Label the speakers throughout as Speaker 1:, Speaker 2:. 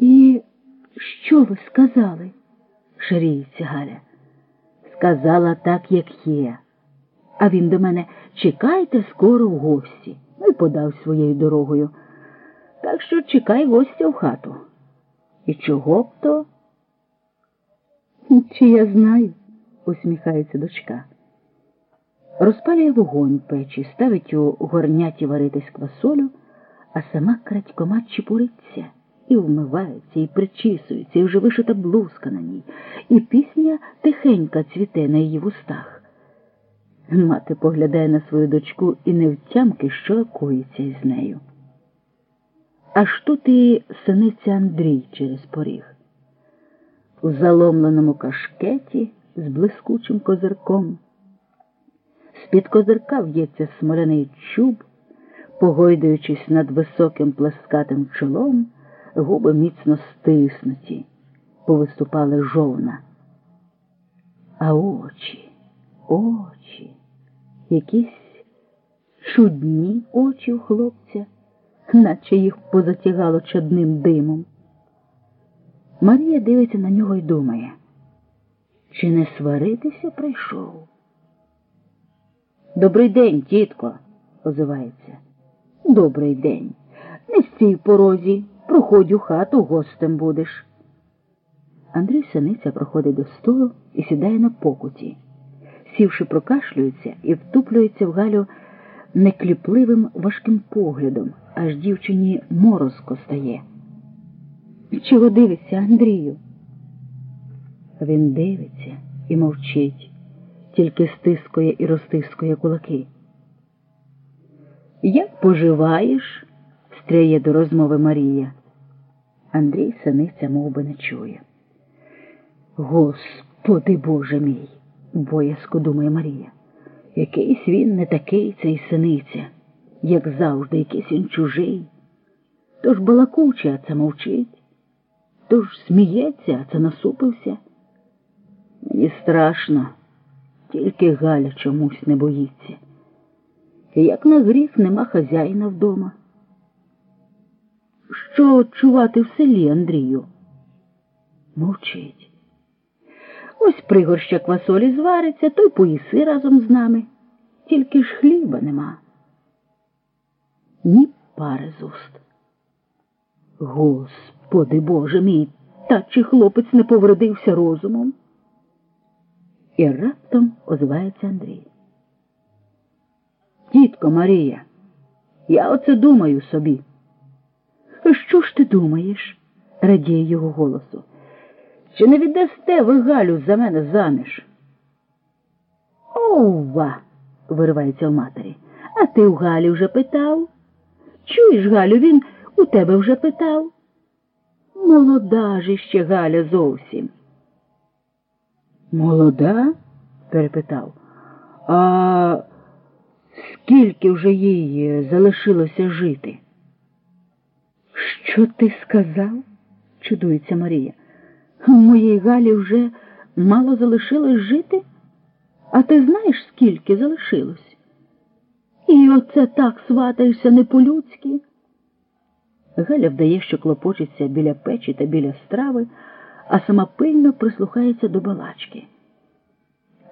Speaker 1: І що ви сказали? шаріється Галя. Сказала так, як є. А він до мене чекайте скоро в гості. Ну і подав своєю дорогою. Так що чекай гостя в хату. І чого б то? Чи я знаю, усміхається дочка. Розпалює вогонь печі, ставить у горняті варитись квасолю, а сама крадькома чепуриться і вмивається, і причісується, і вже вишита блузка на ній, і пісня тихенька цвіте на її вустах. Мати поглядає на свою дочку і не втямки, що коїться із нею. Аж тут і синиться Андрій через поріг. У заломленому кашкеті з блискучим козирком. З-під козирка в'ється смоляний чуб, погойдуючись над високим плескатим чолом, губи міцно стиснуті, повиступали жовна. А очі, очі, якісь чудні очі у хлопця, наче їх позатягало чадним димом. Марія дивиться на нього і думає, чи не сваритися прийшов? Добрий день, тітко, озивається. Добрий день. Не стій в порозі, проходь у хату, гостем будеш. Андрій Синиця проходить до столу і сідає на покуті. Сівши, прокашлюється і втуплюється в Галю некліпливим важким поглядом, аж дівчині морозко стає. Чого дивиться, Андрію? Він дивиться і мовчить, тільки стискує і розтискує кулаки. Як поживаєш? стряє до розмови Марія. Андрій синиця мов би, не чує. Господи Боже мій, боязко думає Марія. Якийсь він не такий цей синиця, як завжди, якийсь він чужий. Тож балакуче, а це мовчить, тож сміється, а це насупився. Мені страшно, тільки Галя чомусь не боїться. І як на гріх нема хазяїна вдома. Що чувати в селі, Андрію? Мовчить. Ось пригорща квасолі звариться, то й поїси разом з нами. Тільки ж хліба нема. Ні пари з уст. Господи Боже мій, та чи хлопець не повредився розумом? І раптом озивається Андрій. Тітко Марія, я оце думаю собі. Що ж ти думаєш? радіє його голосу. Чи не віддасте ви Галю за мене заміж? Ова, виривається в матері. А ти в Галі вже питав? Чуєш, Галю, він у тебе вже питав? Молода ж іще Галя зовсім. Молода? перепитав. А скільки вже їй залишилося жити? Що ти сказав? чудується Марія. Моїй Галі вже мало залишилось жити, а ти знаєш, скільки залишилось? І оце так сватаєшся не по-людськи. Галя вдає, що клопочеться біля печі та біля страви, а сама пильно прислухається до балачки.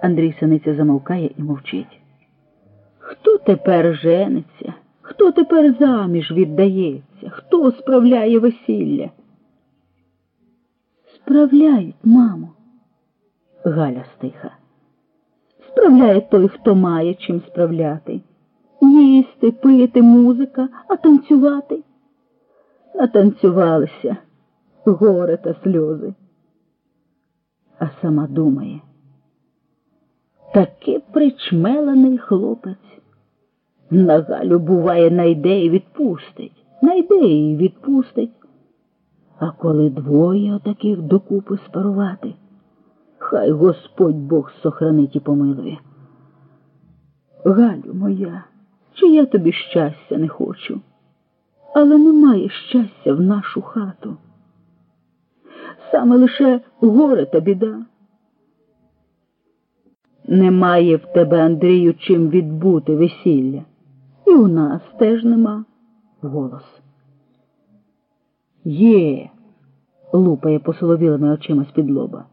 Speaker 1: Андрій Синиця замовкає і мовчить. Хто тепер жениться? Хто тепер заміж віддається? Хто справляє весілля? Справляють, мамо. Галя стиха. Справляє той, хто має чим справляти. Їсти, пити, музика, а танцювати. Натанцювалися горе та сльози. А сама думає. Таки причмелений хлопець. На Галю, буває, найде і відпустить, найде і відпустить. А коли двоє отаких докупи спарувати, хай Господь Бог сохранить і помилує. Галю моя, чи я тобі щастя не хочу, але немає щастя в нашу хату. Саме лише горе та біда. Немає в тебе, Андрію, чим відбути весілля. І у нас теж нема голос. Є, лупає посоловілими очима з-під лоба.